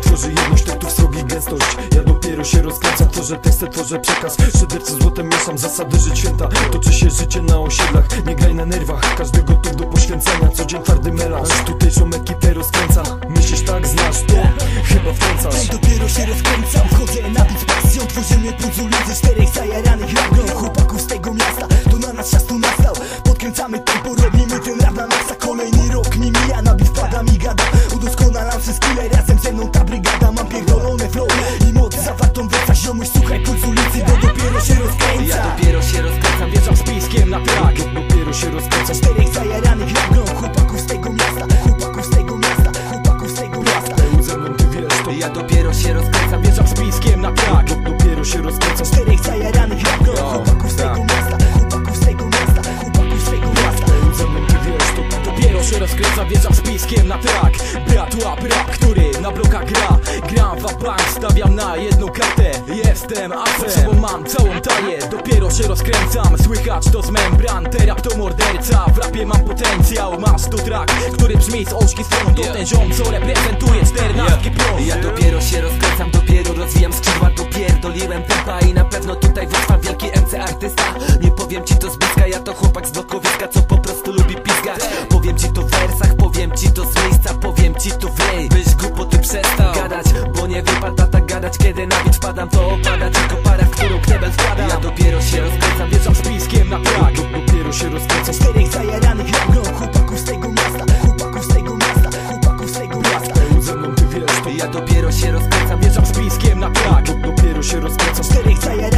tworzy jedność tekstów srogi gęstość. Ja dopiero się rozkręcam, tworzę teksty, tworzę przekaz. Szydercy złotem mieszam, zasady żyć święta. Toczy się życie na osiedlach, nie graj na nerwach. Każdy gotów do poświęcenia, co dzień twardy melanż ziomek ekipę rozkręca Myślisz tak, znasz to? Chyba wtrącasz Dopiero się rozkręcam, wchodzę na bit z pasją Tworzymy pół z czterech zajaranych przez skille, razem ze mną ta brygada Mam pierdolone flow i moc zawartą weca Ziomuś słuchaj, z ulicy, bo dopiero się Ja rozkręca dopiero się rozkręcam, wjeżdżam z piskiem na trak Dopiero się rozkręcam. Czterech zajaranych ragną Chłopaków z tego miasta, chłopaków z tego miasta Chłopaków z tego miasta. Ze mną ty wiesz to. Ja dopiero się rozkręcam, wjeżdżam z piskiem na trak Dopiero się rozkręcam. Czterech zajaranych ragną No, Chłopaków z tego tak. miasta, chłopaków z tego miasta Chłopaków z tego miasta. Ze mną ty wiesz to. Dopiero się rozkręcam, wjeżdżam z piskiem na trak Brat łap rap, który na blokach gra. Gram w bank, stawiam na jedną kartę. Jestem asem, sobą mam całą talię Dopiero się rozkręcam, słychać to z membran. Terap to morderca, w rapie mam potencjał. Masz tu track, który brzmi z oczki strony To ten ziom, co reprezentuje czternastki prąd. Ja dopiero się rozkręcam, dopiero rozwijam skrzydła. Dopierdoliłem tempa i na pewno tutaj wytrwam wielki MC artysta. Nie powiem ci to z bliska, ja to chłopak z blokowiska Co po prostu lubi pizgać Warta tak gadać, kiedy na nic padam To opada. Tylko para, w którą knebel wkładam Ja dopiero się rozkręcam, wjeżdżam z piskiem na płak Dopiero się rozkręcam, czterech zajaranych na gro Chłopaków z tego miasta, chłopaków z tego miasta Chłopaków z tego miasta. Ej, ze mną ty wiesz to Ja dopiero się rozkręcam, wjeżdżam z piskiem na płak Dopiero się rozkręcam, czterech zajaranych